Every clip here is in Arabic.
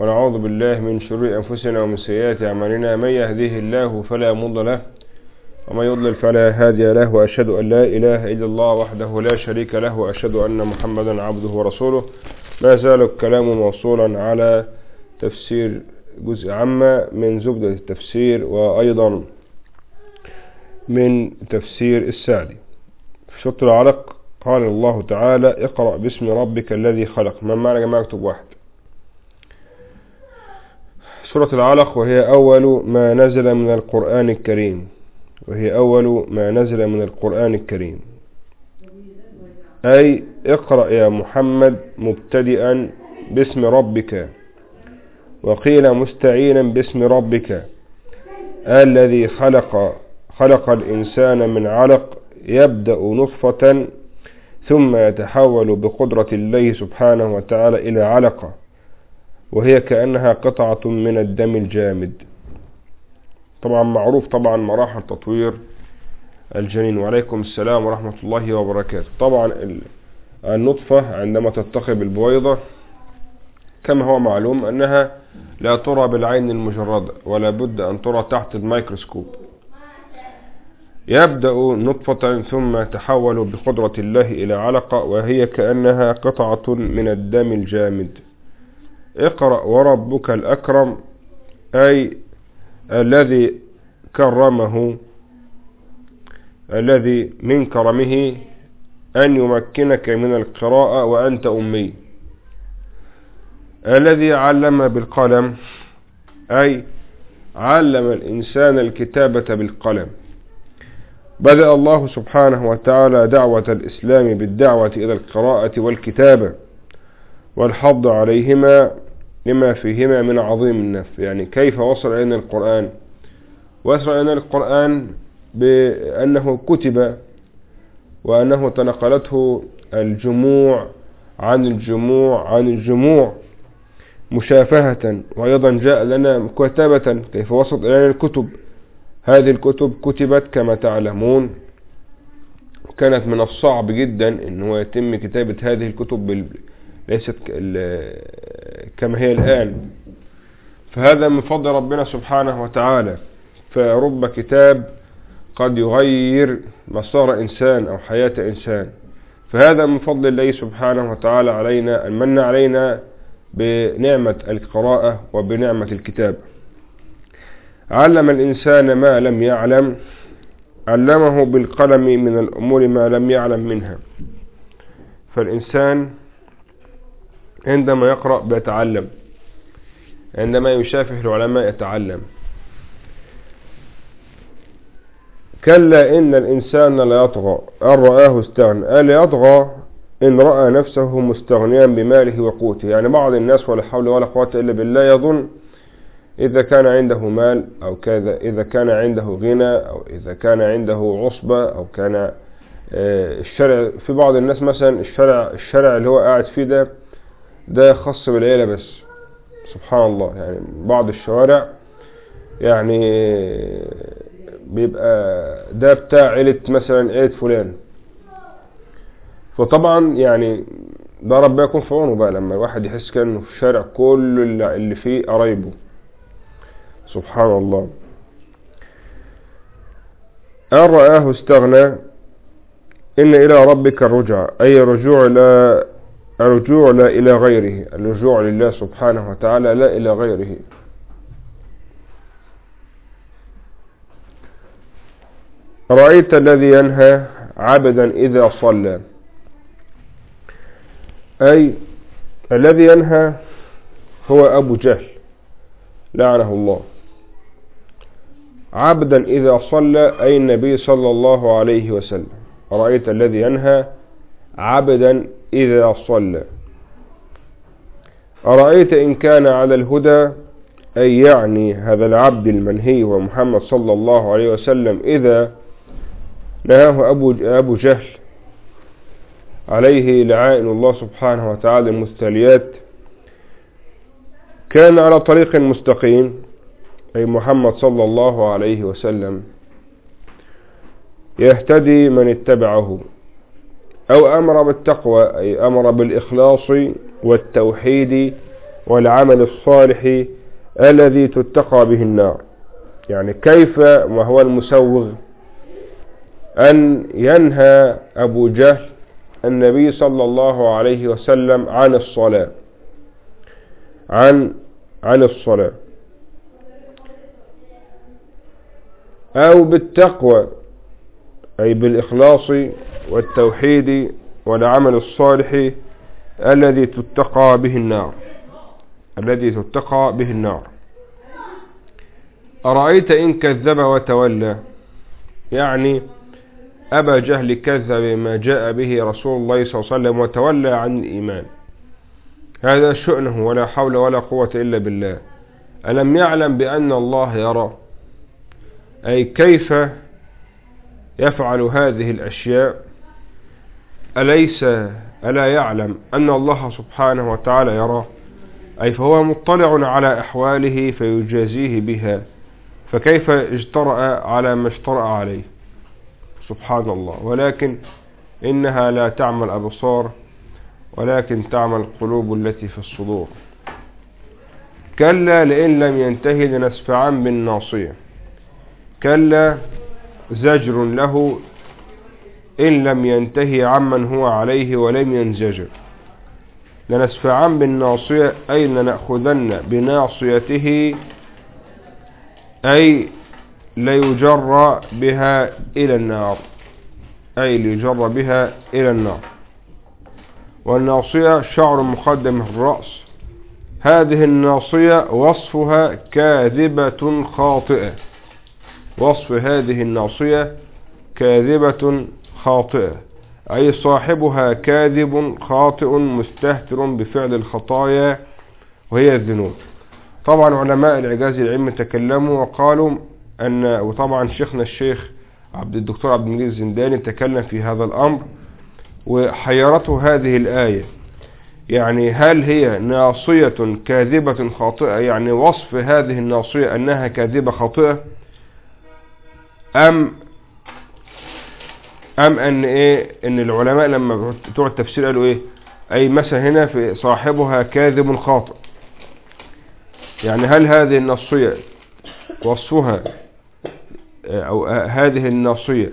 ونعوذ بالله من شرور أنفسنا ومن سيئات أعمالنا. من يهديه الله فلا مضل له ومن يضلل فلا هادي له وأشهد أن لا إله إلا الله وحده لا شريك له وأشهد أن محمدا عبده ورسوله. ما زال الكلام موصولا على تفسير جزء عامة من زبدة التفسير وأيضا من تفسير السعدي. في شط العلق قال الله تعالى اقرأ باسم ربك الذي خلق ما معنى جماعة؟ واحد. سورة العلق وهي أول ما نزل من القرآن الكريم. وهي أول ما نزل من القرآن الكريم. أي اقرأ يا محمد مبتدئا باسم ربك وقيل مستعينا باسم ربك. الذي خلق خلق الإنسان من علق يبدأ نطفة ثم يتحول بقدرة الله سبحانه وتعالى إلى علقة. وهي كأنها قطعة من الدم الجامد. طبعا معروف طبعا مراحل تطوير الجنين. وعليكم السلام ورحمة الله وبركاته. طبعا النطفة عندما تتخذ البويضة كما هو معلوم أنها لا ترى بالعين المجردة ولا بد أن ترى تحت الميكروسكوب. يبدأ نطفة ثم تحول بقدرة الله إلى علقة وهي كأنها قطعة من الدم الجامد. اقرأ وربك الأكرم أي الذي كرمه الذي من كرمه أن يمكنك من القراءة وأنت أمي. الذي علم بالقلم أي علم الإنسان الكتابة بالقلم. بدأ الله سبحانه وتعالى دعوة الإسلام بالدعوة إلى القراءة والكتابة والحض عليهما. لما فيهما من عظيم النفع يعني كيف وصل إلينا القرآن؟ وصل إلينا القرآن بأنه كتب وأنه تنقلته الجموع عن الجموع عن الجموع مشافهة. وأيضا جاء لنا كتابة كيف وصلت إلينا الكتب. هذه الكتب كتبت كما تعلمون. كانت من الصعب جدا أنه يتم كتابة هذه الكتب ليست كما هي الآن. فهذا من فضل ربنا سبحانه وتعالى. فرب كتاب قد يغير مسار إنسان أو حياة إنسان. فهذا من فضل الله سبحانه وتعالى علينا أن من علينا بنعمة القراءة وبنعمة الكتاب. علم الإنسان ما لم يعلم علمه بالقلم من الأمور ما لم يعلم منها. فالإنسان عندما يقرأ بيتعلم. عندما يشافه العلماء يتعلم. كلا إن الإنسان لا يطغى. أن رآه استغنى. ألا يطغى إن رأى نفسه مستغنيا بماله وقوته. يعني بعض الناس ولا حول ولا قوة إلا بالله يظن إذا كان عنده مال أو كذا إذا كان عنده غنى أو إذا كان عنده عصبة أو كان الشرع في بعض الناس مثلا الشرع الشرع اللي هو قاعد فيه ده ده خاص بالعيلة بس. سبحان الله. يعني بعض الشوارع يعني بيبقى ده بتاع عيلة مثلا عيلة فلان. فطبعا يعني ده ربنا يكون في عونه بقى لما الواحد يحس كأنه في الشارع كل اللي فيه قرايبه. سبحان الله. أن رآه استغنى إن إلى ربك الرجع أي رجوع لا الرجوع لا إلى غيره الرجوع لله سبحانه وتعالى لا إلى غيره. رأيت الذي ينهى عبدا إذا صلى. أي الذي ينهى هو أبو جهل لعنه الله. عبدا إذا صلى أي النبي صلى الله عليه وسلم. رأيت الذي ينهى عبدا إذا صلى. أرأيت إن كان على الهدى؟ أي يعني هذا العبد المنهي ومحمد صلى الله عليه وسلم. إذا نهاه أبو, أبو جهل. عليه لعائن الله سبحانه وتعالى المستليات. كان على طريق مستقيم أي محمد صلى الله عليه وسلم. يهتدي من اتبعه. أو أمر بالتقوى أي أمر بالإخلاص والتوحيد والعمل الصالح الذي تتقى به النار. يعني كيف وهو المسوغ أن ينهى أبو جهل النبي صلى الله عليه وسلم عن الصلاة عن عن الصلاة. أو بالتقوى أي بالإخلاص والتوحيد والعمل الصالح الذي تتقى به النار. الذي تتقى به النار. أرأيت إن كذب وتولى؟ يعني أبا جهل كذب ما جاء به رسول الله صلى الله عليه وسلم وتولى عن الإيمان. هذا شؤنه ولا حول ولا قوة إلا بالله. ألم يعلم بأن الله يرى؟ أي كيف يفعل هذه الأشياء أليس ألا يعلم أن الله سبحانه وتعالى يراه؟ أي فهو مطلع على أحواله فيجازيه بها فكيف اجترأ على ما اجترأ عليه؟ سبحان الله. ولكن إنها لا تعمى الأبصار ولكن تعمى القلوب التي في الصدور. كلا لئن لم ينتهي لنسفعا بالناصية. كلا زجر له إن لم ينتهي عمن هو عليه ولم ينزجر. لنسفعا بالناصية أي لنأخذن بناصيته أي ليجر بها إلى النار. أي ليجر بها إلى النار. والناصية شعر مقدم الرأس. هذه الناصية وصفها كاذبة خاطئة. وصف هذه الناصية كاذبة خاطئة أي صاحبها كاذب خاطئ مستهتر بفعل الخطايا وهي الذنوب. طبعا علماء الإعجاز العلمي تكلموا وقالوا أن وطبعا شيخنا الشيخ عبد الدكتور عبد المجيد الزنداني تكلم في هذا الأمر وحيرته هذه الآية. يعني هل هي ناصية كاذبة خاطئة؟ يعني وصف هذه الناصية أنها كاذبة خاطئة؟ أم أم أن إيه؟ إن العلماء لما بتوع التفسير قالوا إيه؟ أي مثلا هنا في صاحبها كاذب خاطئ. يعني هل هذه النصية وصفها أو هذه النصية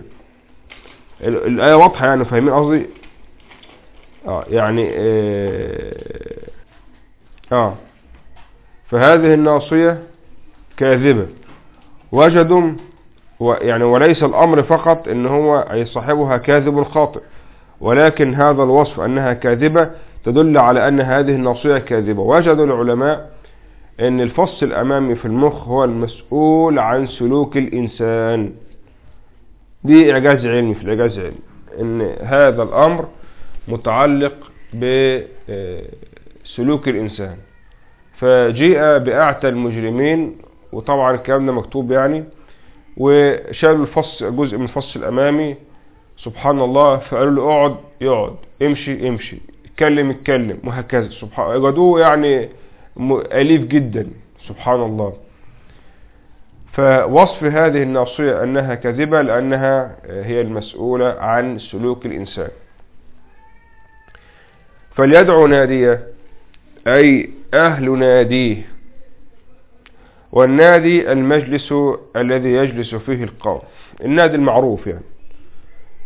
الآية واضحة يعني فاهمين قصدي؟ آه يعني آه, آه. فهذه الناصية كاذبة. وجدوا يعني وليس الأمر فقط إن هو صاحبها كاذب خاطئ ولكن هذا الوصف أنها كاذبة تدل على أن هذه الناصية كاذبة. وجد العلماء أن الفص الأمامي في المخ هو المسؤول عن سلوك الإنسان. دي إعجاز علمي في الإعجاز العلمي. أن هذا الأمر متعلق بسلوك الإنسان. فجيء بأعتى المجرمين وطبعا الكلام ده مكتوب يعني وشالوا الفص جزء من الفص الأمامي سبحان الله فقالوا له اقعد يقعد امشي امشي اتكلم اتكلم وهكذا. سبحان وجدوه يعني أليف جدا سبحان الله فوصف هذه الناصية أنها كذبة لأنها هي المسؤولة عن سلوك الإنسان. فليدعو نادية أي أهل ناديه. والنادي المجلس الذي يجلس فيه القوم. النادي المعروف يعني.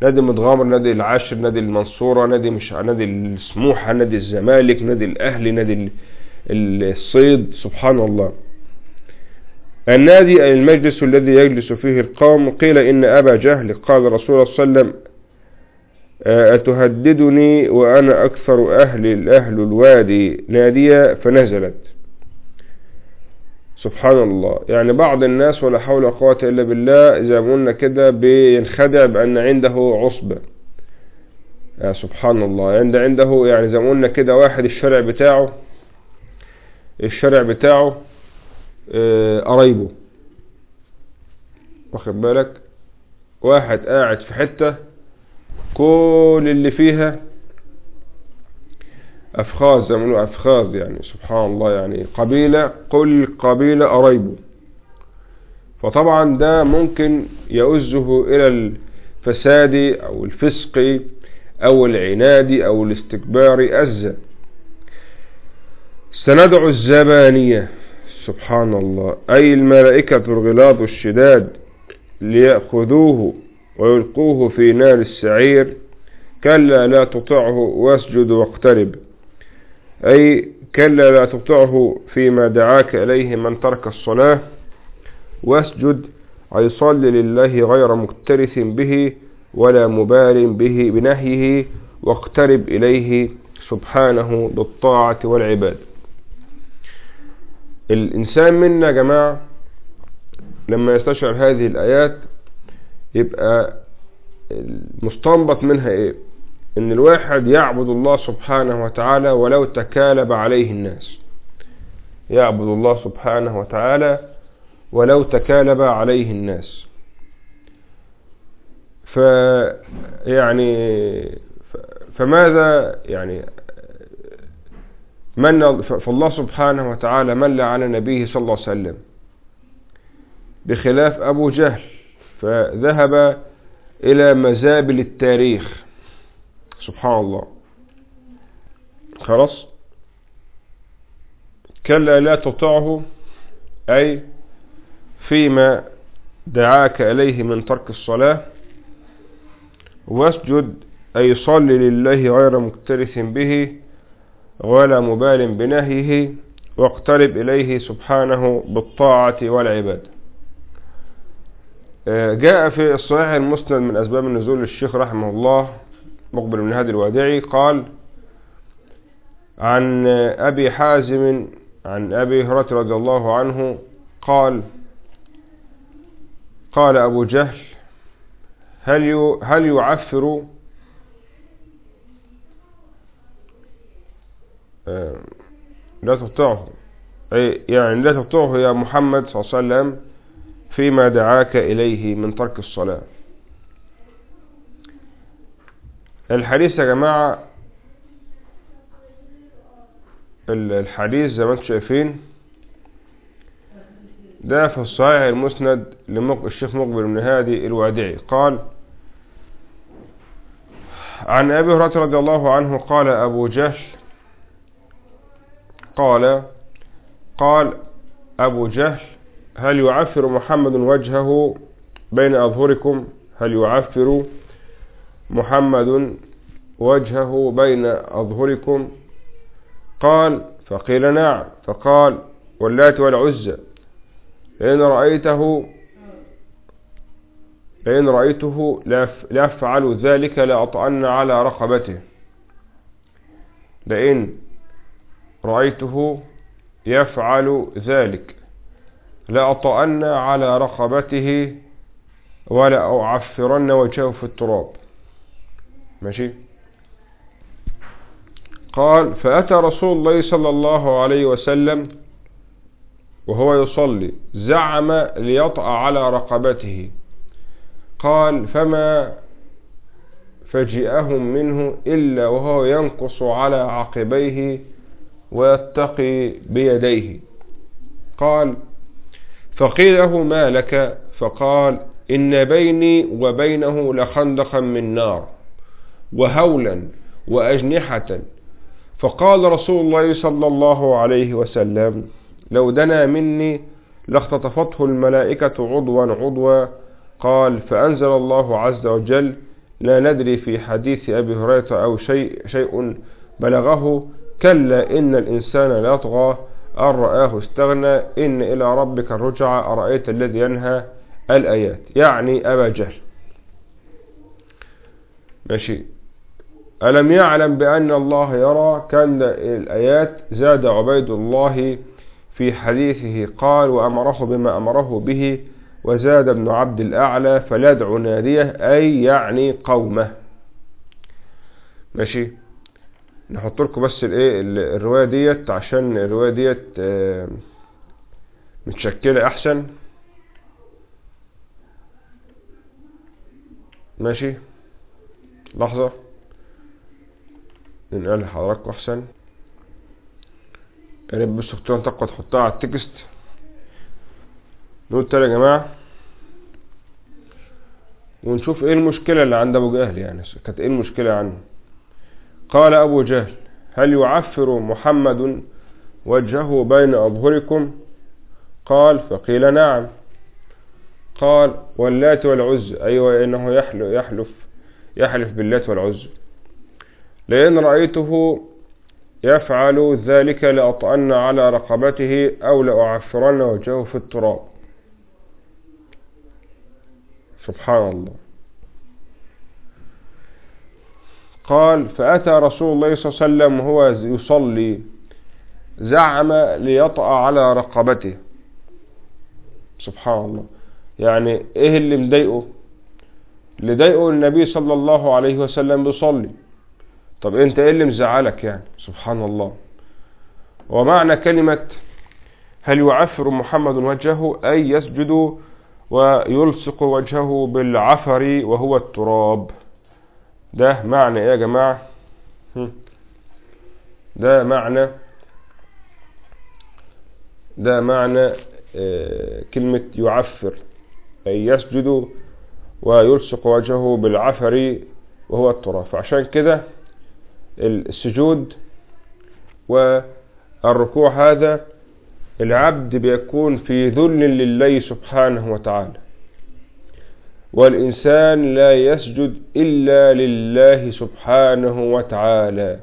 نادي متغامر نادي العاشر نادي المنصورة نادي مش نادي السموحة نادي الزمالك نادي الأهلي نادي الصيد. سبحان الله. النادي المجلس الذي يجلس فيه القوم. قيل إن أبا جهل قال رسول الله صلى الله عليه وسلم أتهددني وأنا أكثر أهل الأهل الوادي ناديا فنزلت. سبحان الله يعني بعض الناس ولا حول ولا قوة إلا بالله زي ما قلنا كده بينخدع بأن عنده عصبة. يا سبحان الله عند عنده يعني زي ما قلنا كده واحد الشرع بتاعه الشرع بتاعه قرايبه. واخد بالك؟ واحد قاعد في حتة كل اللي فيها أفخاذ ما أفخاذ يعني سبحان الله يعني. قبيلة كل قبيلة قرايبه فطبعا ده ممكن يؤزه إلى الفساد أو الفسق أو العناد أو الاستكبار أزا. سندعو الزبانية سبحان الله أي الملائكة الغلاظ الشداد ليأخذوه ويلقوه في نار السعير. كلا لا تطعه واسجد واقترب. أي كلا لا تطعه فيما دعاك إليه من ترك الصلاة واسجد أي صل لله غير مكترث به ولا مبال به بنهيه واقترب إليه سبحانه بالطاعة والعباد. الإنسان منا يا جماعة لما يستشعر هذه الآيات يبقى المستنبط منها إيه؟ إن الواحد يعبد الله سبحانه وتعالى ولو تكالب عليه الناس. يعبد الله سبحانه وتعالى ولو تكالب عليه الناس. ف يعني فماذا يعني من فالله سبحانه وتعالى من على نبيه صلى الله عليه وسلم؟ بخلاف أبو جهل فذهب إلى مزابل التاريخ. سبحان الله. خلاص؟ كلا لا تطعه أي فيما دعاك إليه من ترك الصلاة. واسجد أي صل لله غير مكترث به ولا مبال بنهيه واقترب إليه سبحانه بالطاعة والعباد. جاء في الصحيح المسند من أسباب النزول للشيخ رحمه الله مقبل بن هادي الوادعي قال عن أبي حازم عن أبي هريرة رضي الله عنه قال قال أبو جهل هل هل يعفر؟ لا تطعه أي يعني لا تطعه يا محمد صلى الله عليه وسلم فيما دعاك إليه من ترك الصلاة. الحديث يا جماعة الحديث زي ما أنتم شايفين ده في الصحيح المسند للشيخ مقبل بن هادي الوادعي. قال عن أبي هريرة رضي الله عنه قال أبو جهل قال قال أبو جهل هل يعفر محمد وجهه بين أظهركم؟ هل يعفر محمد وجهه بين أظهركم. قال فقيل نعم. فقال واللات والعزى لئن رأيته لئن رأيته لأفعل ذلك لأطعن على رقبته. لئن رأيته يفعل ذلك لأطأن على رقبته ولا أعفرن وجهه في التراب. ماشي؟ قال فأتى رسول الله صلى الله عليه وسلم وهو يصلي زعم ليطأ على رقبته. قال فما فجئهم منه إلا وهو ينقص على عقبيه ويتقي بيديه. قال فقيل له ما لك؟ فقال إن بيني وبينه لخندقا من نار. وهولا وأجنحة. فقال رسول الله صلى الله عليه وسلم لو دنا مني لاختطفته الملائكة عضوا عضوا. قال فأنزل الله عز وجل لا ندري في حديث أبي هريرة أو شيء, شيء بلغه كلا إن الإنسان لا يطغى أن رآه استغنى إن إلى ربك الرجع أرأيت الذي ينهى الآيات. يعني أبا جهل. ماشي. ألم يعلم بأن الله يرى كان الآيات زاد عبيد الله في حديثه قال وأمره بما أمره به وزاد ابن عبد الأعلى فليدعو ناديه أي يعني قومه. ماشي؟ نحط لكم بس الإيه؟ الرواية ديت عشان الرواية ديت متشكلة أحسن. ماشي؟ لحظة. ننقل لحضراتكم احسن يا بس تكتبوا تقوى تحطها على التكست. نقول تاني يا جماعة. ونشوف إيه المشكلة اللي عند أبو جهل يعني. كانت إيه المشكلة عنه؟ قال أبو جهل هل يعفر محمد وجهه بين أظهركم؟ قال فقيل نعم. قال واللات والعز. أيوة إنه يحلف, يحلف, يحلف باللات والعز. لأن رأيته يفعل ذلك لأطأن على رقبته أو لأعفرن وجهه في التراب. سبحان الله. قال فأتى رسول الله صلى الله عليه وسلم وهو يصلي زعم ليطأ على رقبته. سبحان الله. يعني إيه اللي مضايقه؟ اللي ضايقه النبي صلى الله عليه وسلم بيصلي. طب انت إيه اللي مزعلك يعني؟ سبحان الله ومعنى كلمة هل يعفر محمد وجهه؟ أي يسجد ويلصق وجهه بالعفر وهو التراب. ده معنى إيه يا جماعة؟ ده معنى ده معنى آه كلمة يعفر. أي يسجد ويلصق وجهه بالعفر وهو التراب. فعشان كده السجود والركوع هذا العبد بيكون في ذل لله سبحانه وتعالى. والإنسان لا يسجد إلا لله سبحانه وتعالى.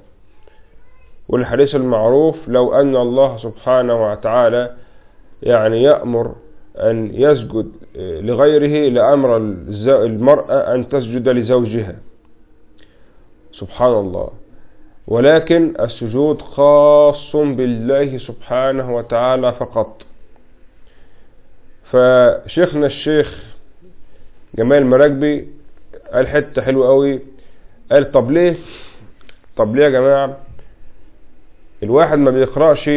والحديث المعروف لو أن الله سبحانه وتعالى يعني يأمر أن يسجد لغيره لأمر المرأة أن تسجد لزوجها. سبحان الله. ولكن السجود خاص بالله سبحانه وتعالى فقط. فشيخنا الشيخ جمال مراكبي قال حتة حلوة قوي. قال طب ليه؟ طب ليه يا جماعة؟ الواحد ما بيقرأش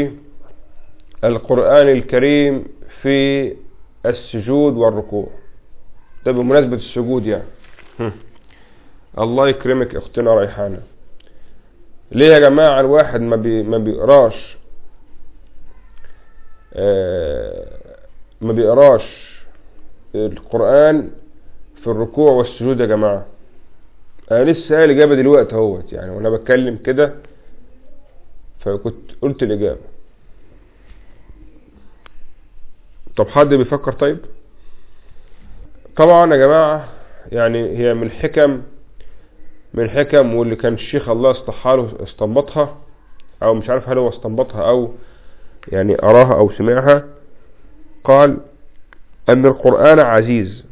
القرآن الكريم في السجود والركوع. ده بمناسبة السجود يعني. الله يكرمك أختنا ريحانة. ليه يا جماعة الواحد ما, بي ما بيقراش؟ آه ما بيقراش القرآن في الركوع والسجود يا جماعة. أنا لسه قايل الإجابة دلوقتي أهوت يعني وأنا بتكلم كده فكنت قلت الإجابة. طب حد بيفكر طيب؟ طبعا يا جماعة يعني هي من الحكم من الحكم واللي كان الشيخ الله استحاله استنبطها أو مش عارف هل هو استنبطها أو يعني أراها أو سمعها قال أن القرآن عزيز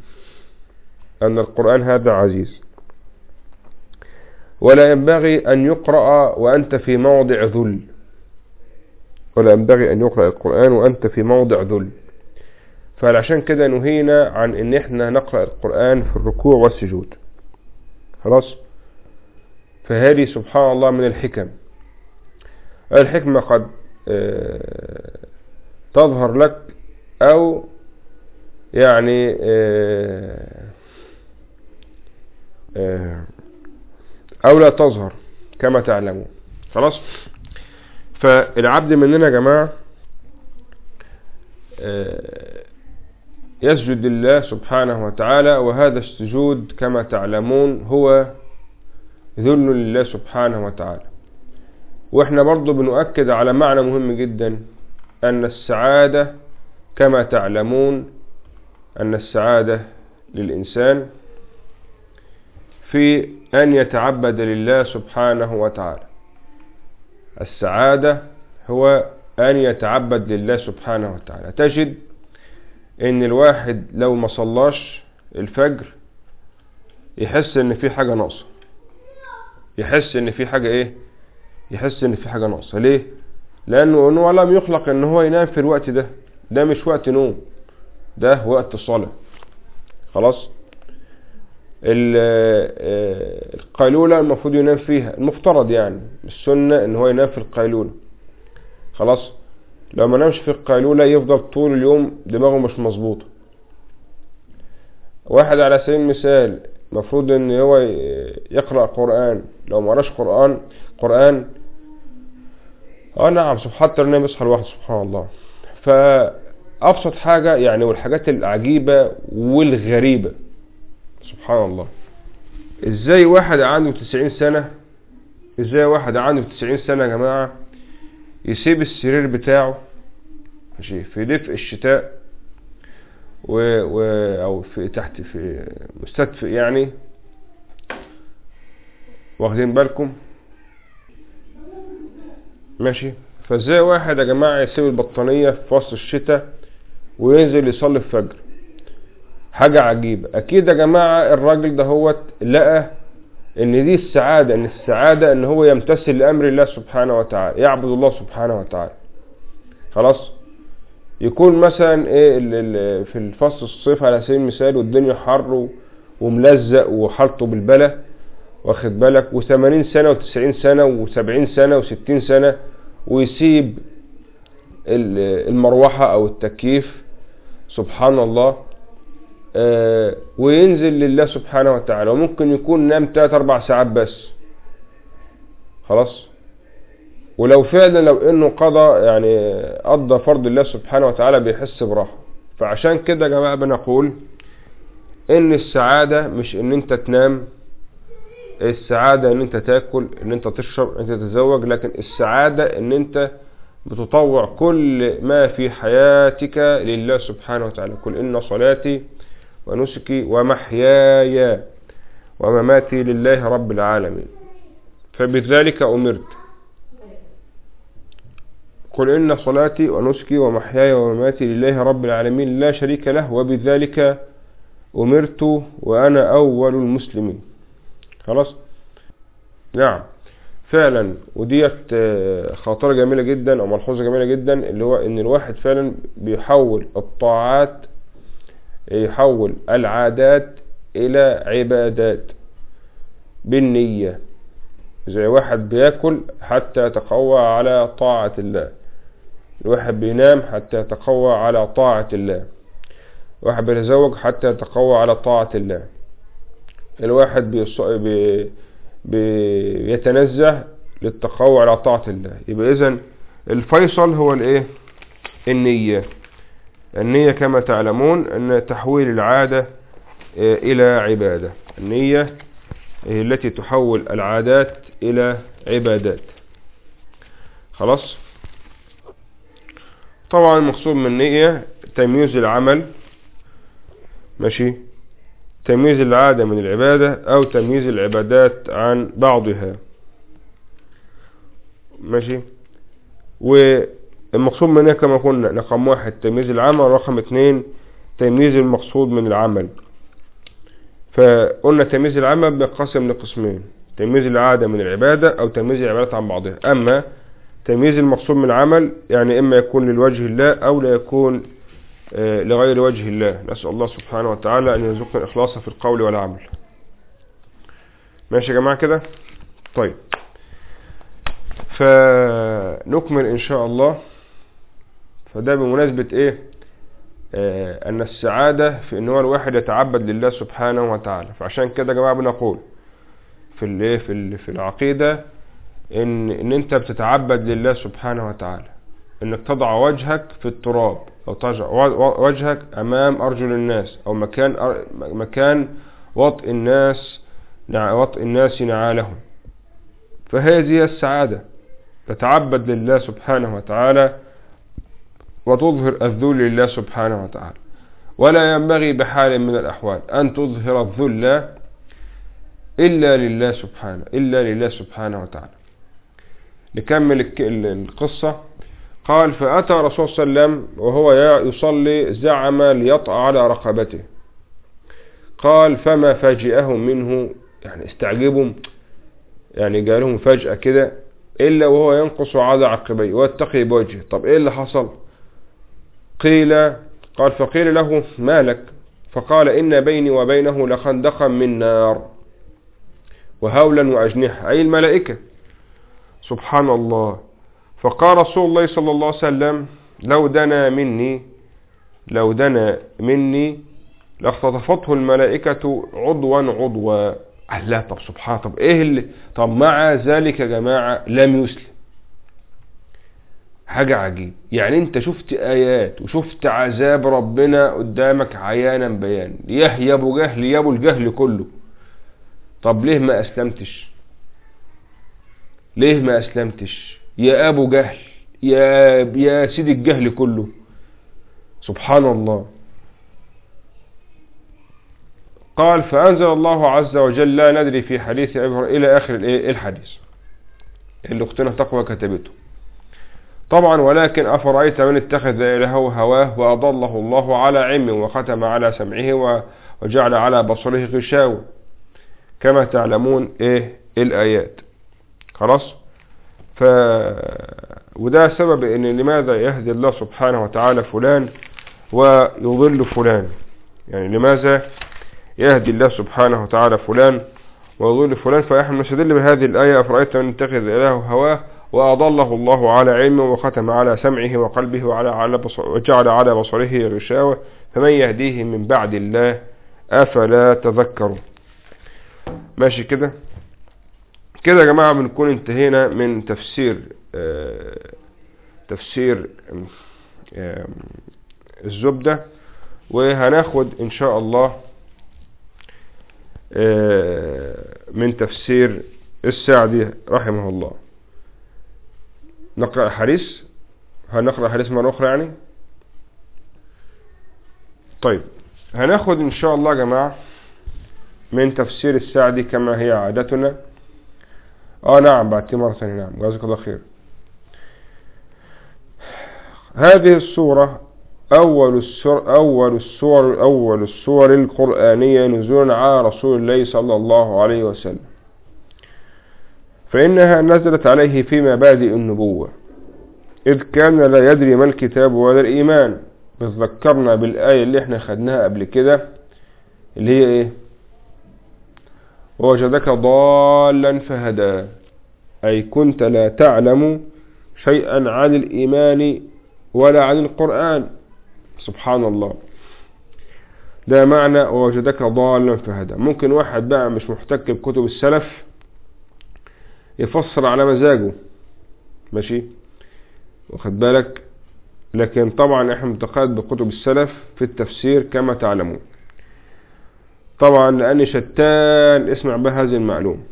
أن القرآن هذا عزيز. ولا ينبغي أن يقرأ وأنت في موضع ذل. ولا ينبغي أن يقرأ القرآن وأنت في موضع ذل. فعشان كده نهينا عن إن إحنا نقرأ القرآن في الركوع والسجود. خلاص؟ فهذه سبحان الله من الحكم. الحكمة قد تظهر لك أو يعني أو لا تظهر كما تعلمون. خلاص؟ فالعبد مننا يا جماعة يسجد لله سبحانه وتعالى وهذا السجود كما تعلمون هو ذل لله سبحانه وتعالى. وإحنا برضو بنؤكد على معنى مهم جدا أن السعادة كما تعلمون أن السعادة للإنسان في أن يتعبد لله سبحانه وتعالى. السعادة هو أن يتعبد لله سبحانه وتعالى. تجد إن الواحد لو ما صلاش الفجر يحس إن في حاجة ناقصة. يحس إن في حاجة إيه؟ يحس إن في حاجة ناقصة. ليه؟ لأنه إنه لم يخلق إن هو ينام في الوقت ده. ده مش وقت نوم. ده وقت صلاة خلاص؟ القيلولة المفروض ينام فيها. المفترض يعني. السنة إن هو ينام في القيلولة. خلاص؟ لو ما نامش في القيلولة يفضل طول اليوم دماغه مش مظبوطة. واحد على سبيل المثال المفروض إن هو يقرأ قرآن. لو ما قرأش قرآن قرآن آه نعم حتى النبي يصحى لوحده سبحان الله. فأبسط حاجة يعني والحاجات العجيبة والغريبة سبحان الله. إزاي واحد عنده تسعين سنة؟ إزاي واحد عنده تسعين سنة يا جماعة؟ يسيب السرير بتاعه ماشي في دفء الشتاء و... و... أو في تحت في مستدفئ يعني. واخدين بالكم؟ ماشي. فازاي واحد يا جماعة يسيب البطانية في فصل الشتاء وينزل يصلي الفجر؟ حاجة عجيبة. أكيد يا جماعة الراجل ده هو لقى إن دي السعادة إن السعادة إن هو يمتثل لأمر الله سبحانه وتعالى يعبد الله سبحانه وتعالى. خلاص؟ يكون مثلا إيه في الفصل الصيف على سبيل المثال والدنيا حر وملزق وحالته بالبلة واخد بالك؟ و80 سنة و90 سنة و70 سنة و60 سنة ويسيب المروحة أو التكييف سبحان الله آه وينزل لله سبحانه وتعالى. وممكن يكون نام 3 4 ساعات بس. خلاص؟ ولو فعلا لو انه قضى يعني قضى فرض الله سبحانه وتعالى بيحس براحة. فعشان كده يا جماعة بنقول إن السعادة مش إن أنت تنام السعادة إن أنت تاكل إن أنت تشرب إن أنت تتزوج لكن السعادة إن أنت بتطوع كل ما في حياتك لله سبحانه وتعالى. قل إن صلاتي ونسكي ومحياي ومماتي لله رب العالمين. فبذلك أمرت. قل إن صلاتي ونسكي ومحياي ومماتي لله رب العالمين لا شريك له وبذلك أمرت وأنا أول المسلمين. خلاص؟ نعم. فعلا وديت خاطرة جميلة جدا أو ملحوظة جميلة جدا اللي هو إن الواحد فعلا بيحول الطاعات يحول العادات إلى عبادات بالنية. زي واحد بيأكل حتى يتقوى على طاعة الله. الواحد بينام حتى يتقوى على طاعة الله. الواحد بيتزوج حتى يتقوى على طاعة الله. الواحد بيص... بي... بيتنزه للتقوى على طاعة الله. يبقى اذا الفيصل هو الإيه؟ النية. النية كما تعلمون أن تحويل العادة إلى عبادة. النية هي التي تحول العادات إلى عبادات. خلاص؟ طبعا المقصود من النية تمييز العمل. ماشي. تمييز العادة من العبادة أو تمييز العبادات عن بعضها. ماشي. والمقصود منها كما قلنا رقم واحد تمييز العمل. رقم اتنين تمييز المقصود من العمل. فقلنا تمييز العمل بينقسم لقسمين تمييز العادة من العبادة أو تمييز العبادات عن بعضها. أما تمييز المقصود من العمل يعني إما يكون للوجه الله أو لا يكون لغير وجه الله. نسأل الله سبحانه وتعالى أن يرزقنا الإخلاص في القول والعمل. ماشي يا جماعة كده؟ طيب. فنكمل إن شاء الله. فده بمناسبة إيه؟ آه أن السعادة في إن هو الواحد يتعبد لله سبحانه وتعالى. فعشان كده يا جماعة بنقول في في, في العقيدة إن إن أنت بتتعبد لله سبحانه وتعالى. إنك تضع وجهك في التراب أو تضع وجهك أمام أرجل الناس أو مكان مكان وطء الناس وطء الناس نعالهم. فهذه السعادة. تتعبد لله سبحانه وتعالى وتظهر الذل لله سبحانه وتعالى. ولا ينبغي بحال من الأحوال أن تظهر الذل إلا لله سبحانه إلا لله سبحانه وتعالى. نكمل القصة. قال فأتى رسول صلى الله عليه وسلم وهو يصلي زعم ليطأ على رقبته. قال فما فاجئهم منه؟ يعني استعجبهم؟ يعني قالهم فجأة كده إلا وهو ينقص على عقبيه ويتقي بوجهه. طب إيه اللي حصل؟ قيل قال فقيل له ما لك؟ فقال إن بيني وبينه لخندقا من نار وهولا وأجنحة. أي الملائكة؟ سبحان الله. فقال رسول الله صلى الله عليه وسلم لو دنا مني لو دنا مني لاختطفته الملائكة عضوا عضوا. لا طب سبحان طب إيه اللي طب مع ذلك يا جماعة لم يسلم. حاجة عجيب يعني أنت شفت آيات وشفت عذاب ربنا قدامك عيانا بيان يا ابو جهل يا ابو الجهل كله. طب ليه ما أسلمتش؟ ليه ما أسلمتش؟ يا أبو جهل يا يا سيدي الجهل كله. سبحان الله. قال فأنزل الله عز وجل لا ندري في حديث أبي إلى آخر الحديث؟ اللي أختنا تقوى كتبته. طبعا ولكن أفرأيت من اتخذ إلهه هواه وأضله الله على علم وختم على سمعه وجعل على بصره غشاوة. كما تعلمون إيه الآيات. خلاص؟ ف وده سبب إن لماذا يهدي الله سبحانه وتعالى فلان ويضل فلان؟ يعني لماذا يهدي الله سبحانه وتعالى فلان ويضل فلان؟ فنحن نستدل بهذه الآية أفرأيت من اتخذ إله هواه وأضله الله على علمه وختم على سمعه وقلبه وعلى على بصر وجعل على بصره غشاوة فمن يهديه من بعد الله؟ أفلا تذكروا ماشي كده؟ كده يا جماعة بنكون انتهينا من تفسير آه تفسير الزبدة وهناخد إن شاء الله آه من تفسير السعدي رحمه الله. نقرأ الحديث هنقرأ الحديث مرة أخرى يعني؟ طيب هناخد إن شاء الله يا جماعة من تفسير السعدي كما هي عادتنا. آه نعم بعد مرة ثانية نعم. جزاك الله خير. هذه السورة أول السور أول السور أول السور القرآنية نزولا على رسول الله صلى الله عليه وسلم. فإنها نزلت عليه في مبادئ النبوة. إذ كان لا يدري ما الكتاب ولا الإيمان. بتذكرنا بالآية اللي إحنا خدناها قبل كده اللي هي إيه؟ ووجدك ضالا فهدى. أي كنت لا تعلم شيئا عن الإيمان ولا عن القرآن. سبحان الله. ده معنى ووجدك ضالا فهدى. ممكن واحد بقى مش محتك بكتب السلف يفسر على مزاجه. ماشي؟ واخد بالك؟ لكن طبعا إحنا متقاد بكتب السلف في التفسير كما تعلمون. طبعا لأن شتان اسمع بهذه المعلوم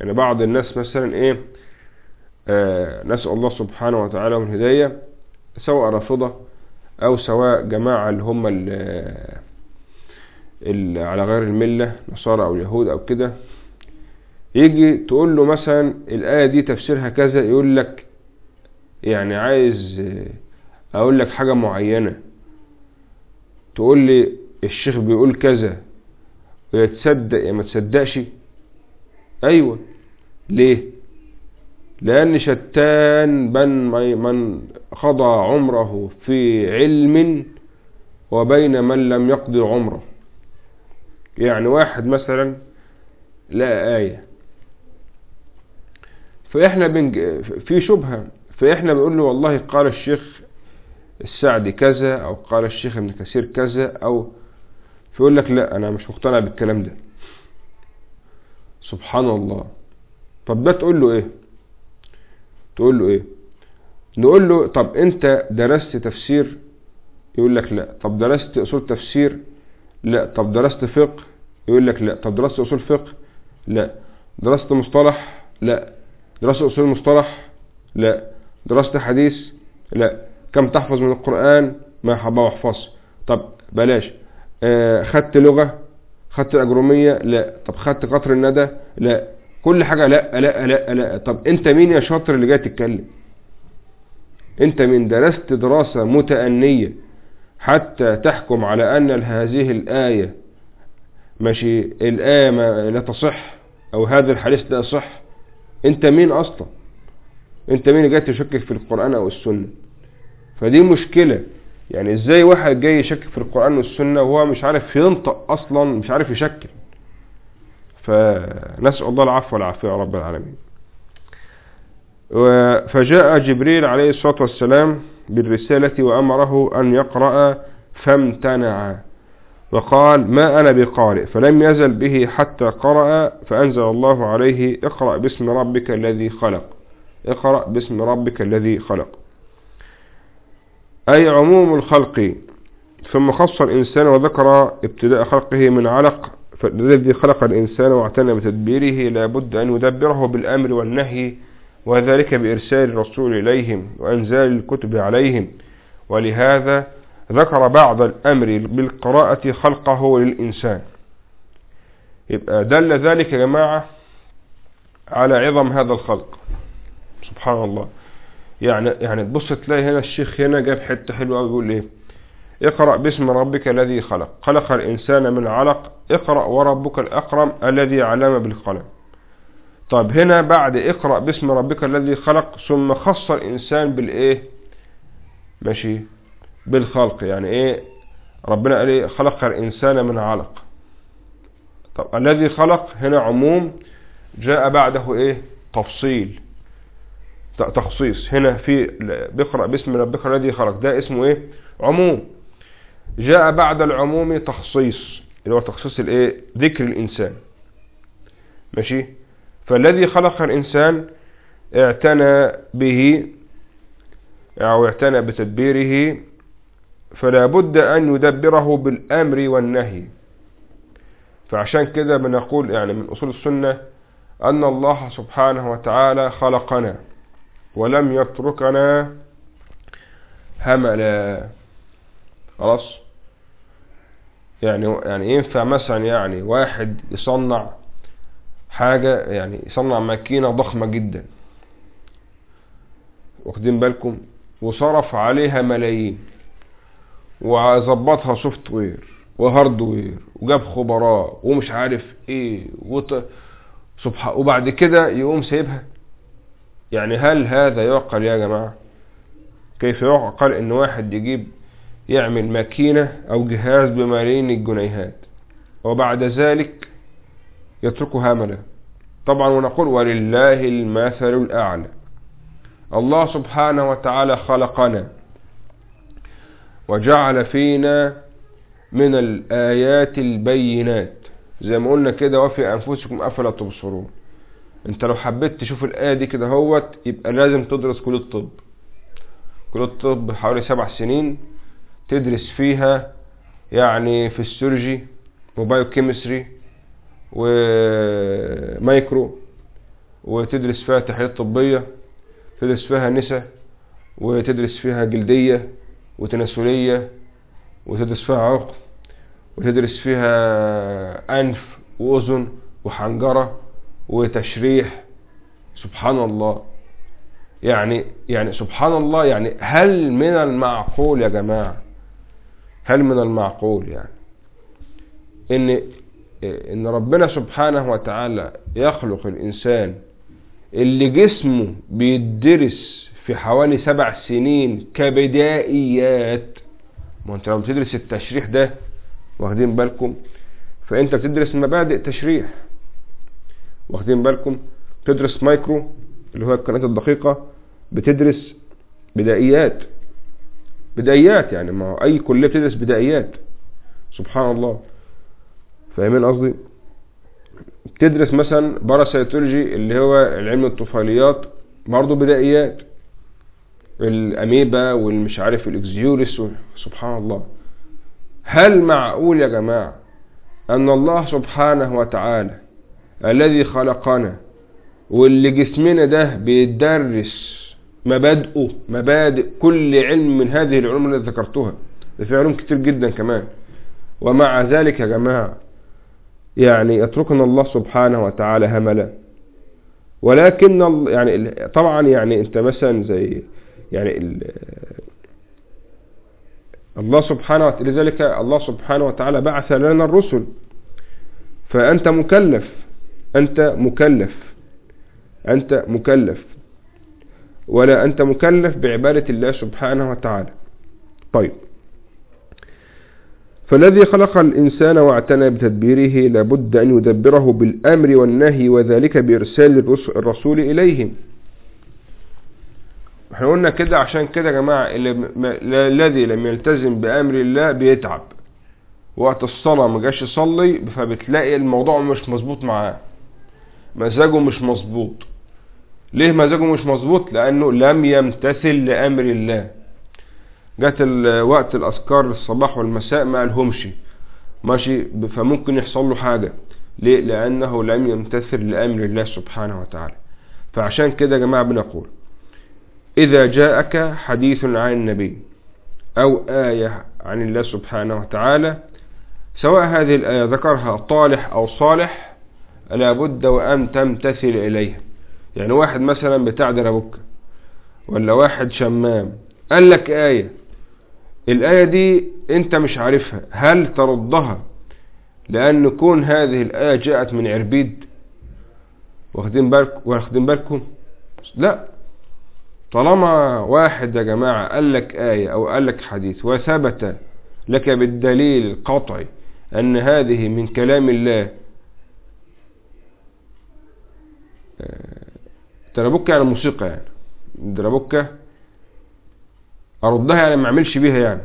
يعني بعض الناس مثلا إيه آه نسأل الله سبحانه وتعالى من الهداية سواء رافضة أو سواء جماعة اللي هم اللي على غير الملة نصارى أو يهود أو كده يجي تقول له مثلا الآية دي تفسيرها كذا يقول لك يعني عايز أقول لك حاجة معينة. تقول لي الشيخ بيقول كذا ويا تصدق يا ما تصدقش؟ أيوه. ليه؟ لأن شتان بين من قضى عمره في علم وبين من لم يقضي عمره. يعني واحد مثلا لقى آية. فإحنا بنج... في شبهة. فإحنا بنقول له والله قال الشيخ السعدي كذا أو قال الشيخ ابن كثير كذا أو فيقول لك لا أنا مش مقتنع بالكلام ده. سبحان الله طب ده تقول له إيه؟ تقول له إيه؟ نقول له طب أنت درست تفسير؟ يقول لك لا. طب درست أصول تفسير؟ لا. طب درست فقه؟ يقول لك لا. طب درست أصول فقه؟ لا. درست مصطلح؟ لا. درست أصول مصطلح؟ لا. درست حديث؟ لا. كم تحفظ من القرآن؟ ما حبا واحفظ طب بلاش. خدت لغة خدت الأجرومية لا. طب خدت قطر الندى؟ لا. كل حاجة لا لا لا لا. طب أنت مين يا شاطر اللي جاي تتكلم؟ أنت مين؟ درست دراسة متأنية حتى تحكم على أن هذه الآية ماشي الآية ما لا تصح أو هذا الحديث لا يصح. أنت مين أصلا؟ أنت مين جاي تشكك في القرآن أو السنة؟ فدي مشكلة. يعني إزاي واحد جاي يشكك في القرآن والسنة وهو مش عارف ينطق أصلا مش عارف يشكل فنسأل الله العفو والعافية يا رب العالمين. فجاء جبريل عليه الصلاة والسلام بالرسالة وأمره أن يقرأ فامتنع. وقال ما أنا بقارئ فلم يزل به حتى قرأ فأنزل الله عليه اقرأ باسم ربك الذي خلق اقرأ باسم ربك الذي خلق. أي عموم الخلق ثم خص الإنسان وذكر ابتداء خلقه من علق فالذي خلق الإنسان واعتنى بتدبيره لا بد أن يدبره بالأمر والنهي وذلك بإرسال الرسول إليهم وأنزال الكتب عليهم. ولهذا ذكر بعض الأمر بالقراءة خلقه للإنسان. يبقى دل ذلك يا جماعة على عظم هذا الخلق. سبحان الله. يعني يعني تبص تلاقي هنا الشيخ هنا جاب حتة حلوة قوي بيقول إيه؟ اقرأ باسم ربك الذي خلق. خلق الإنسان من علق. اقرأ وربك الأكرم الذي علم بالقلم. طب هنا بعد اقرأ باسم ربك الذي خلق ثم خص الإنسان بالإيه؟ ماشي بالخلق. يعني إيه؟ ربنا قال إيه؟ خلق الإنسان من علق. طب الذي خلق؟ هنا عموم جاء بعده إيه؟ تفصيل. تخصيص. هنا في بيقرأ باسم ربك الذي خلق. ده اسمه إيه؟ عموم. جاء بعد العموم تخصيص اللي هو تخصيص الإيه؟ ذكر الإنسان. ماشي؟ فالذي خلق الإنسان اعتنى به أو اعتنى بتدبيره فلا بد أن يدبره بالأمر والنهي. فعشان كده بنقول يعني من أصول السنة أن الله سبحانه وتعالى خلقنا. ولم يتركنا هملا. خلاص؟ يعني يعني ينفع مثلا يعني واحد يصنع حاجة يعني يصنع ماكينة ضخمة جدا. واخدين بالكم؟ وصرف عليها ملايين. وظبطها software و hardware وجاب خبراء ومش عارف إيه وط... وبعد كده يقوم سايبها. يعني هل هذا يعقل يا جماعة؟ كيف يعقل إن واحد يجيب يعمل ماكينة أو جهاز بملايين الجنيهات وبعد ذلك يتركه هملا طبعا ونقول ولله المثل الأعلى. الله سبحانه وتعالى خلقنا وجعل فينا من الآيات البينات. زي ما قلنا كده وفي أنفسكم أفلا تبصرون. انت لو حبيت تشوف الآية دي كده هوت يبقى لازم تدرس كلية الطب. كلية الطب حوالي سبع سنين تدرس فيها يعني physiology و biochemistry و micro وتدرس فيها تحليل طبية تدرس فيها نسا وتدرس فيها جلدية وتناسلية وتدرس فيها عقل وتدرس فيها أنف وأذن وحنجرة. وتشريح. سبحان الله. يعني يعني سبحان الله يعني هل من المعقول يا جماعة؟ هل من المعقول يعني؟ إن إن ربنا سبحانه وتعالى يخلق الإنسان اللي جسمه بيدرس في حوالي سبع سنين كبدائيات. ما انت لو بتدرس التشريح ده واخدين بالكم؟ فأنت بتدرس مبادئ تشريح. واخدين بالكم؟ تدرس مايكرو اللي هو الكائنات الدقيقة بتدرس بدائيات. بدائيات يعني ما أي كلية بتدرس بدائيات. سبحان الله. فاهمين قصدي؟ تدرس مثلا parasitology اللي هو العلم الطفيليات برضه بدائيات. الأميبا والمش عارف ال oxyuris سبحان الله. هل معقول يا جماعة أن الله سبحانه وتعالى الذي خلقنا. واللي جسمنا ده بيدرس مبادئه مبادئ كل علم من هذه العلوم التي ذكرتها. ده في علوم كتير جدا كمان. ومع ذلك يا جماعة يعني يتركنا الله سبحانه وتعالى هملا. ولكن يعني طبعا يعني أنت مثلا زي يعني الله سبحانه وتعالى لذلك الله سبحانه وتعالى بعث لنا الرسل. فأنت مكلف. أنت مكلف. أنت مكلف. ولا أنت مكلف بعبادة الله سبحانه وتعالى. طيب. فالذي خلق الإنسان واعتنى بتدبيره لابد أن يدبره بالأمر والنهي وذلك بإرسال الرسول إليهم. إحنا قلنا كده عشان كده يا جماعة الذي لم يلتزم بأمر الله بيتعب. وقت الصلاة ما جاش يصلي فبتلاقي الموضوع مش مظبوط معاه. مزاجه مش مظبوط. ليه مزاجه مش مظبوط؟ لأنه لم يمتثل لأمر الله. جات وقت الأذكار الصباح والمساء ما قالهمش. ماشي؟ فممكن يحصل له حاجة. ليه؟ لأنه لم يمتثل لأمر الله سبحانه وتعالى. فعشان كده يا جماعة بنقول إذا جاءك حديث عن النبي أو آية عن الله سبحانه وتعالى سواء هذه الآية ذكرها طالح أو صالح لابد وأن تمتثل إليها يعني واحد مثلا بتاع دربك ولا واحد شمام قال لك آية. الآية دي أنت مش عارفها. هل تردها؟ لأن كون هذه الآية جاءت من عربيد. واخدين بالكم واخدين بالكم؟ لا. طالما واحد يا جماعة قال لك آية أو قال لك حديث وثبت لك بالدليل القطعي أن هذه من كلام الله دربوكة يعني موسيقى يعني. دربوكة أردها يعني ما أعملش بيها يعني.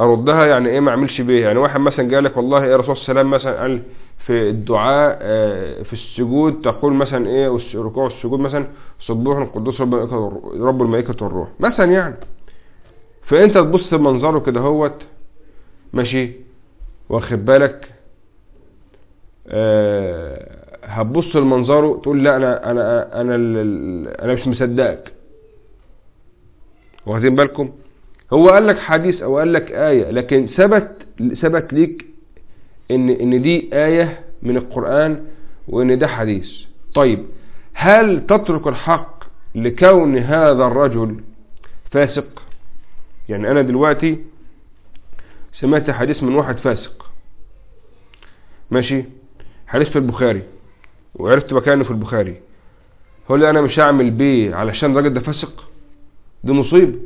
أردها يعني إيه ما أعملش بيها يعني. واحد مثلا قال لك والله إيه الرسول صلى الله عليه وسلم مثلا قال في الدعاء في السجود تقول مثلا إيه الركوع والسجود مثلا سبوح القدوس رب الملائكة والروح مثلا يعني. فأنت تبص منظره كده هوت ماشي واخد بالك؟ آه هتبص لمنظره تقول لا أنا أنا أنا أنا مش مصدقك. واخدين بالكم؟ هو قال لك حديث أو قال لك آية لكن ثبت ثبت ليك إن إن دي آية من القرآن وإن ده حديث. طيب هل تترك الحق لكون هذا الرجل فاسق؟ يعني أنا دلوقتي سمعت حديث من واحد فاسق. ماشي؟ حديث في البخاري. وعرفت مكانه في البخاري. هو لي أنا مش هعمل بيه علشان الراجل ده فاسق؟ دي مصيبه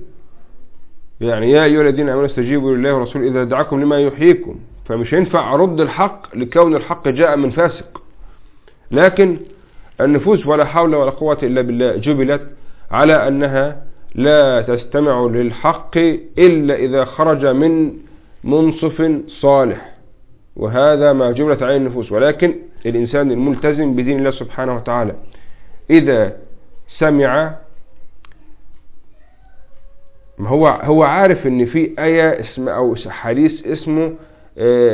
يعني يا أيها الذين آمنوا استجيبوا لله ورسوله إذا دعاكم لما يحييكم. فمش ينفع أرد الحق لكون الحق جاء من فاسق. لكن النفوس ولا حول ولا قوة إلا بالله جبلت على أنها لا تستمع للحق إلا إذا خرج من منصف صالح. وهذا ما جبلت عليه النفوس. ولكن الإنسان الملتزم بدين الله سبحانه وتعالى. إذا سمع هو هو عارف إن في آية اسم أو حديث اسمه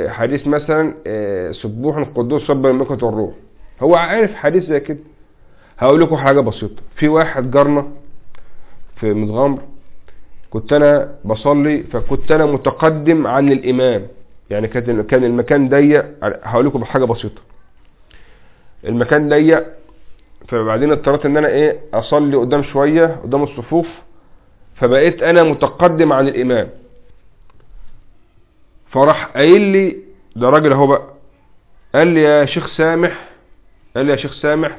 حديث مثلا سبوح القدوس رب الملكة والروح هو عارف حديث زي كده. هقول لكم حاجة بسيطة. في واحد جارنا في متغمر كنت أنا بصلي فكنت أنا متقدم عن الإمام. يعني كان كان المكان ضيق. هقول لكم بحاجه بسيطة. المكان ضيق فبعدين اضطريت إن أنا إيه أصلي قدام شوية قدام الصفوف فبقيت أنا متقدم عن الإمام. فراح قايل لي ده راجل أهو بقى. قال لي يا شيخ سامح. قال لي يا شيخ سامح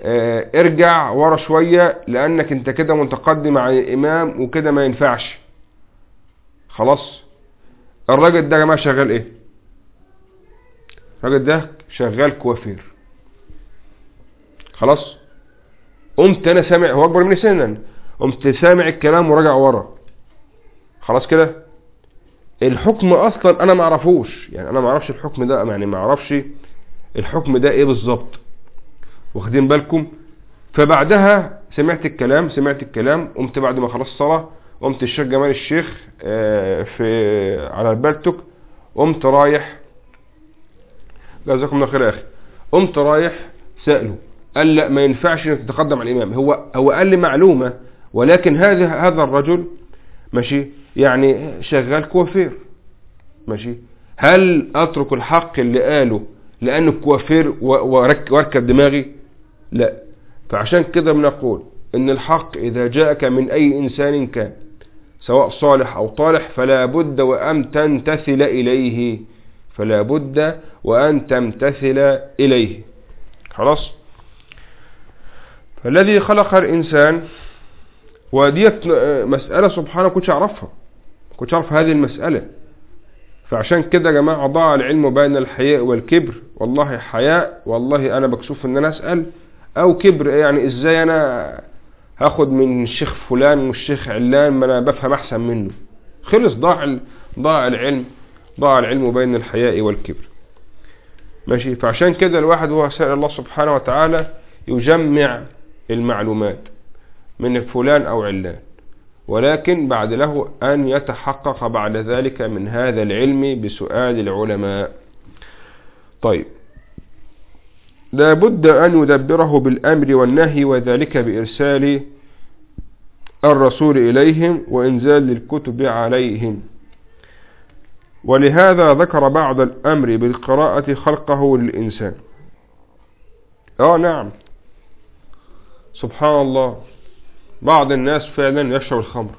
آه ارجع ورا شوية لأنك أنت كده متقدم عن الإمام وكده ما ينفعش. خلاص. الراجل ده يا جماعة شغال إيه؟ الراجل ده شغال كوافير. خلاص. قمت أنا سامع هو أكبر مني سنا. قمت سامع الكلام وراجع ورا. خلاص كده؟ الحكم أصلا أنا ما أعرفوش. يعني أنا ما أعرفش الحكم ده يعني ما أعرفش الحكم ده إيه بالظبط. واخدين بالكم؟ فبعدها سمعت الكلام سمعت الكلام. قمت بعد ما خلصت الصلاه قمت الشيخ جمال الشيخ في على البلتك قمت رايح. جزاكم الله خير يا أخي. قمت رايح سأله. قال لا ما ينفعش إنك تتقدم على الإمام. هو هو قال لي معلومة ولكن هذا هذا الرجل ماشي يعني شغال كوافير. ماشي. هل أترك الحق اللي قاله لأنه كوافير واركب دماغي؟ لا. فعشان كده بنقول إن الحق إذا جاءك من أي إنسان كان سواء صالح أو طالح فلا بد وأن تمتثل إليه. فلا بد وأن تمتثل إليه. خلاص؟ فالذي خلق الإنسان وديت مسألة سبحانه كنتش أعرفها. كنتش أعرف هذه المسألة. فعشان كده يا جماعة ضاع العلم بين الحياء والكبر. والله حياء والله أنا بكسوف إن أنا أسأل. أو كبر يعني إزاي أنا هاخد من الشيخ فلان والشيخ علان ما أنا بفهم أحسن منه. خلص ضاع ضاع العلم ضاع العلم بين الحياء والكبر. ماشي؟ فعشان كده الواحد هو سأل الله سبحانه وتعالى يجمع المعلومات من فلان أو علان. ولكن بعد له أن يتحقق بعد ذلك من هذا العلم بسؤال العلماء. طيب. لابد أن يدبره بالأمر والنهي وذلك بإرسال الرسول إليهم وإنزال الكتب عليهم. ولهذا ذكر بعض الأمر بالقراءة خلقه للإنسان. آه نعم. سبحان الله بعض الناس فعلا يشرب الخمر.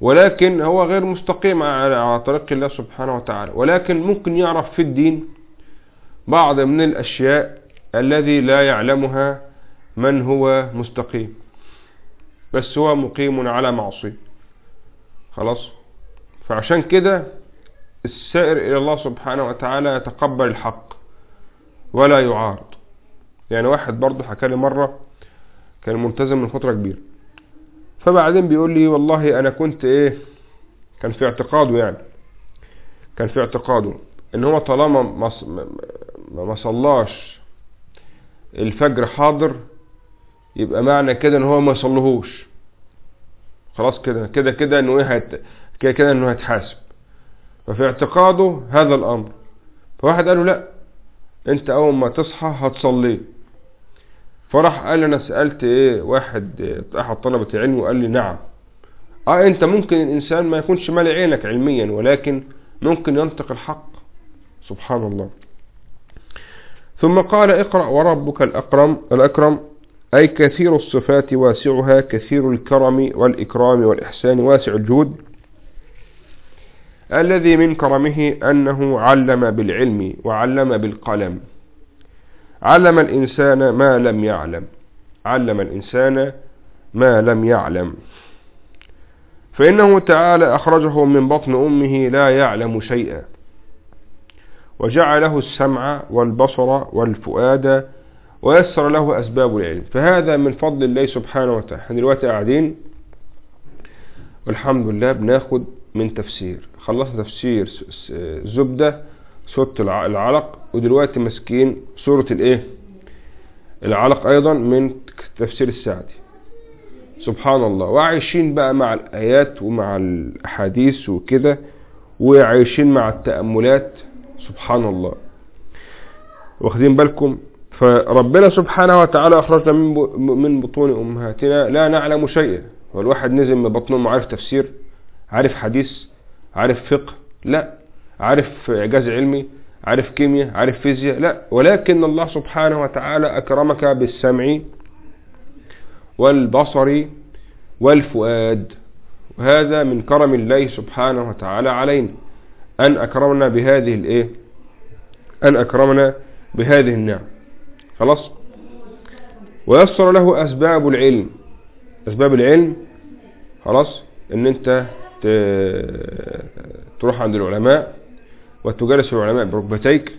ولكن هو غير مستقيم على طريق الله سبحانه وتعالى. ولكن ممكن يعرف في الدين بعض من الأشياء الذي لا يعلمها من هو مستقيم. بس هو مقيم على معصية. خلاص؟ فعشان كده السائر إلى الله سبحانه وتعالى يتقبل الحق ولا يعارض. يعني واحد برضه حكى لي مرة كان ملتزم من فترة كبيرة. فبعدين بيقول لي والله أنا كنت إيه كان في اعتقاده يعني. كان في اعتقاده إن هو طالما ما صلاش الفجر حاضر يبقى معنى كده إن هو ما يصلهوش. خلاص كده كده كده إنه إيه. كده كده إنه هيتحاسب. ففي اعتقاده هذا الأمر. فواحد قال له لا أنت أول ما تصحى هتصليه فراح قال أنا سألت إيه واحد أحد طلبة العلم وقال لي نعم. آه أنت ممكن الإنسان ما يكونش مالي عينك علميا ولكن ممكن ينطق الحق. سبحان الله. ثم قال اقرأ وربك الأكرم, الأكرم أي كثير الصفات واسعها كثير الكرم والإكرام والإحسان واسع الجود الذي من كرمه أنه علم بالعلم وعلم بالقلم. علم الإنسان ما لم يعلم. علم الإنسان ما لم يعلم. فإنه تعالى أخرجه من بطن أمه لا يعلم شيئا. وجعله السمع والبصر والفؤاد ويسر له أسباب العلم. فهذا من فضل الله سبحانه وتعالى. إحنا دلوقتي قاعدين. والحمد لله بناخد من تفسير. خلصنا تفسير زبدة. سورة العلق ودلوقتي ماسكين سورة الايه؟ العلق أيضا من تفسير السعدي. سبحان الله. وعايشين بقى مع الآيات ومع الأحاديث وكده وعايشين مع التأملات. سبحان الله. واخدين بالكم؟ فربنا سبحانه وتعالى أخرجنا من بطون أمهاتنا لا نعلم شيئا. والواحد نزل من بطن أمه عارف تفسير عارف حديث عارف فقه. لا. عارف إعجاز علمي عارف كيمياء عارف فيزياء لا. ولكن الله سبحانه وتعالى أكرمك بالسمع والبصر والفؤاد. وهذا من كرم الله سبحانه وتعالى علينا. أن أكرمنا بهذه الإيه؟ أن أكرمنا بهذه النعم. خلاص؟ ويسر له أسباب العلم. أسباب العلم؟ خلاص؟ إن أنت تروح عند العلماء. وتجالس العلماء بركبتيك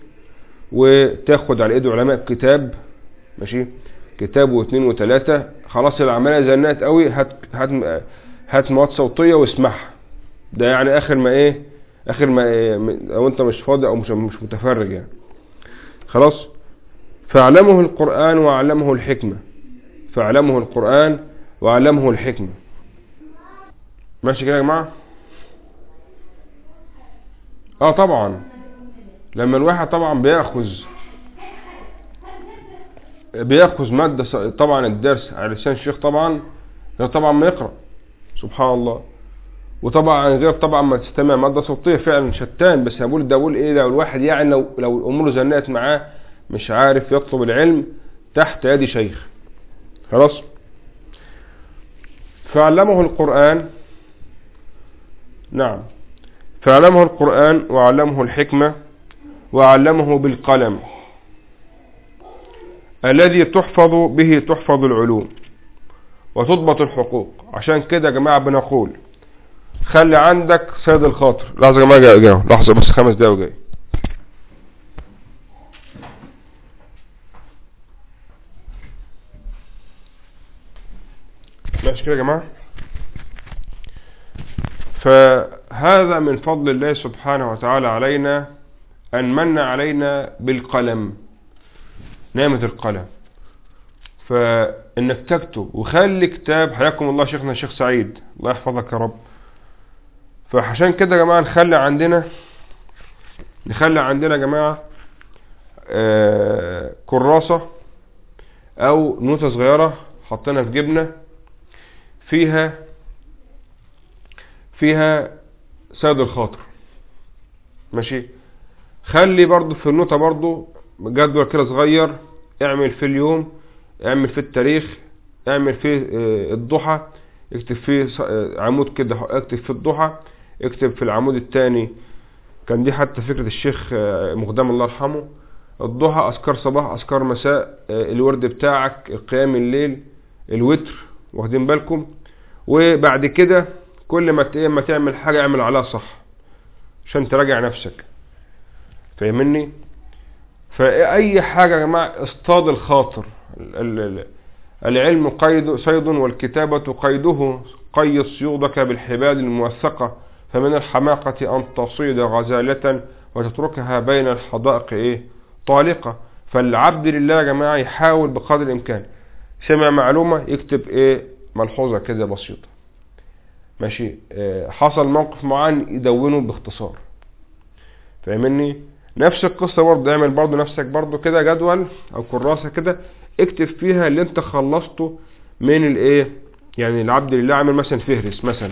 وتاخد على إيد العلماء كتاب ماشي؟ كتاب واثنين وثلاثة. خلاص العملية زنقت قوي. هات هات هات مواد صوتية واسمعها. ده يعني آخر ما إيه آخر ما إيه لو أنت مش فاضي أو مش مش متفرج يعني. خلاص؟ فاعلمه القرآن وعلمه الحكمة. فاعلمه القرآن وعلمه الحكمة. ماشي كده يا جماعة؟ آه طبعا. لما الواحد طبعا بيأخذ بيأخذ مادة طبعا الدرس على لسان الشيخ طبعا غير طبعا ما يقرأ. سبحان الله. وطبعا غير طبعا ما تستمع مادة صوتية فعلا شتان بس هقول ده أقول إيه لو الواحد يعني لو لو الأمور زنقت معاه مش عارف يطلب العلم تحت يد شيخ. خلاص؟ فعلمه القرآن. نعم. فعلمه القرآن وعلمه الحكمة وعلمه بالقلم الذي تحفظ به تحفظ العلوم وتضبط الحقوق. عشان كده يا جماعة بنقول خلي عندك سيد الخاطر. لحظة يا جماعة جاي جاي لحظة بس خمس دقايق جاي ماشي كده يا جماعة؟ فهذا من فضل الله سبحانه وتعالى علينا أن من علينا بالقلم نعمة القلم. فإنك تكتب وخلي كتاب حياكم الله شيخنا الشيخ سعيد الله يحفظك يا رب. فعشان كده يا جماعة نخلي عندنا نخلي عندنا يا جماعة آه، كراسة أو نوتة صغيرة حطينا في جبنة فيها فيها سيد الخاطر. ماشي؟ خلي برضو في النوتة برضو جدول كده صغير اعمل في اليوم اعمل في التاريخ اعمل في آه، الضحى اكتب فيه ص- آه، عمود كده اكتب في الضحى اكتب في العمود الثاني كان دي حتى فكرة الشيخ آه، مقدام الله يرحمه. الضحى أذكار صباح أذكار مساء الورد بتاعك قيام الليل الوتر واخدين بالكم؟ وبعد كده كل ما ت- ما تعمل حاجة اعمل عليها صح عشان تراجع نفسك. فاهمني؟ فأي حاجة يا جماعة اصطاد الخاطر. ال- ال- ال- العلم قيد صيد والكتابة قيده قيد صيودك بالحبال الموثقة فمن الحماقة أن تصيد غزالة وتتركها بين الحدائق إيه؟ طالقة. فالعبد لله يا جماعة يحاول بقدر الإمكان. سمع معلومة يكتب إيه؟ ملحوظة كده بسيطة. ماشي؟ آه، حصل موقف معين يدونه باختصار. فاهمني؟ نفس القصة برضه اعمل برضه نفسك برضه كده جدول أو كراسة كده اكتب فيها اللي انت خلصته من الإيه؟ يعني العبد لله عامل مثلا فهرس مثلا.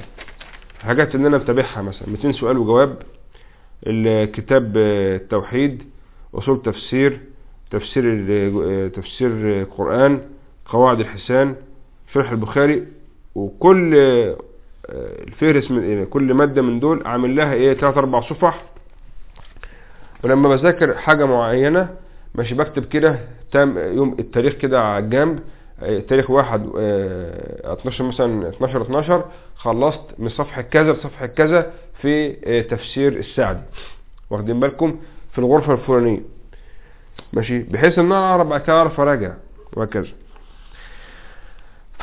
حاجات اللي أنا متابعها مثلا. 200 سؤال وجواب. الكتاب آه، التوحيد أصول تفسير تفسير آه، تفسير القرآن قواعد الحسان شرح البخاري وكل الفهرس من كل مادة من دول عامل لها إيه 3 4 صفح. ولما بذاكر حاجة معينة ماشي بكتب كده تام يوم التاريخ كده على الجنب آه، تاريخ واحد آه، 12 مثلا 12 12 خلصت من صفحة كذا لصفحة كذا في آه، تفسير السعدي واخدين بالكم؟ في الغرفة الفلانية. ماشي؟ بحيث إن أنا أعرف أعرف أراجع. وهكذا.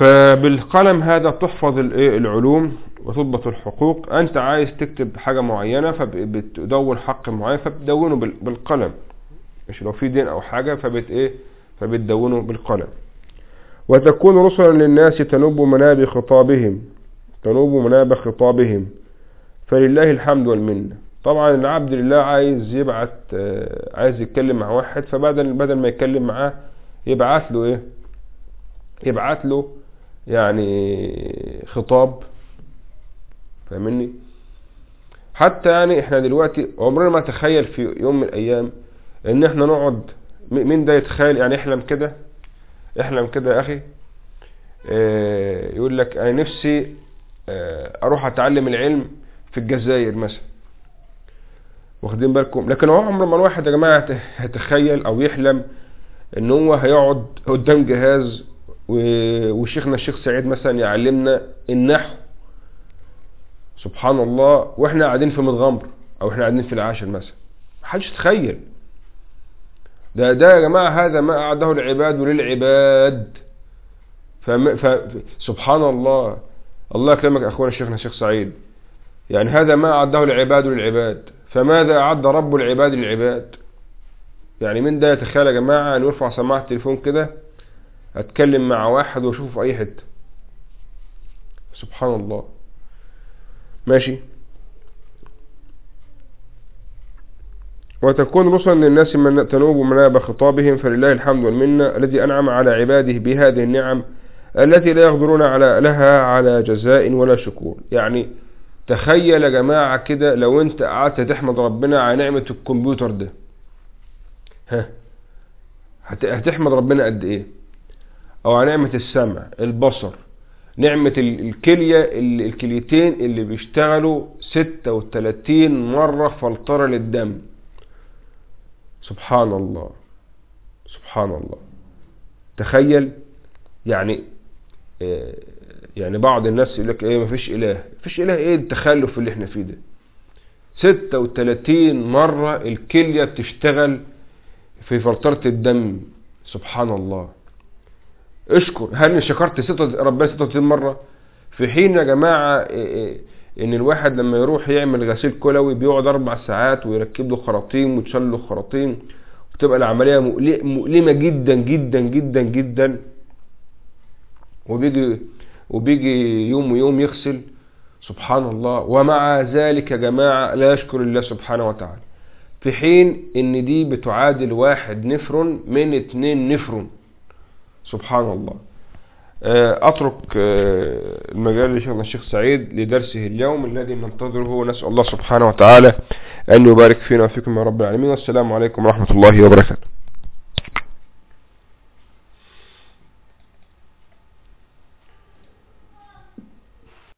فبالقلم هذا تحفظ العلوم وتضبط الحقوق. أنت عايز تكتب حاجة معينة فبتدون حق معين فبتدونه بال- بالقلم. مش لو في دين أو حاجة فبت إيه؟ فبتدونه بالقلم. وتكون رسلا للناس تنوب مناب خطابهم. تنوب مناب خطابهم. فلله الحمد والمنة. طبعا العبد لله عايز يبعت آه، عايز يتكلم مع واحد فبدل بدل ما يتكلم معاه يبعت له إيه؟ يبعت له يعني خطاب فاهمني؟ حتى يعني إحنا دلوقتي عمرنا ما تخيل في يوم من الأيام إن إحنا نقعد مين ده يتخيل يعني احلم كده؟ احلم كده يا أخي؟ آه يقول لك أنا نفسي آه أروح أتعلم العلم في الجزائر مثلا. واخدين بالكم؟ لكن عمر ما الواحد يا جماعة يتخيل أو يحلم إن هو هيقعد قدام جهاز وشيخنا الشيخ سعيد مثلا يعلمنا النحو. سبحان الله. وإحنا قاعدين في متغمر أو إحنا قاعدين في العاشر مثلا. محدش يتخيل. ده ده يا جماعة هذا ما أعده العباد للعباد. سبحان الله. الله يكرمك أخونا شيخنا الشيخ سعيد. يعني هذا ما أعده العباد للعباد. فماذا أعد رب العباد للعباد؟ يعني من ده يتخيل يا جماعة؟ أن يرفع سماعة التليفون كده. أتكلم مع واحد وأشوفه في أي حتة. سبحان الله. ماشي. وتكون رسلا للناس من تنوب مناب خطابهم فلله الحمد والمنة الذي أنعم على عباده بهذه النعم التي لا يقدرون على لها على جزاء ولا شكور. يعني تخيل يا جماعة كده لو أنت قعدت تحمد ربنا على نعمة الكمبيوتر ده. ها؟ هت- هتحمد ربنا قد إيه؟ أو على نعمة السمع البصر. نعمة ال- الكلية ال- الكليتين اللي بيشتغلوا 36 مرة فلترة للدم. سبحان الله. سبحان الله. تخيل يعني آه، يعني بعض الناس يقول لك إيه مفيش إله. مفيش إله إيه التخلف اللي إحنا فيه ده؟ 36 مرة الكلية بتشتغل في فلترة الدم. سبحان الله. اشكر هل شكرت ستة ربنا 36 مرة؟ في حين يا جماعة إيه إيه إن الواحد لما يروح يعمل غسيل كلوي بيقعد أربع ساعات ويركب له خراطيم وتشال له خراطيم وتبقى العملية مؤل- مؤلمة جدا جدا جدا جدا. وبيجي وبيجي يوم ويوم يغسل سبحان الله. ومع ذلك يا جماعة لا يشكر الله سبحانه وتعالى. في حين إن دي بتعادل واحد نفرون من اتنين نفرون سبحان الله أترك المجال لشيخنا الشيخ سعيد لدرسه اليوم الذي ننتظره. نسأل الله سبحانه وتعالى أن يبارك فينا وفيكم يا رب العالمين. والسلام عليكم ورحمة الله وبركاته.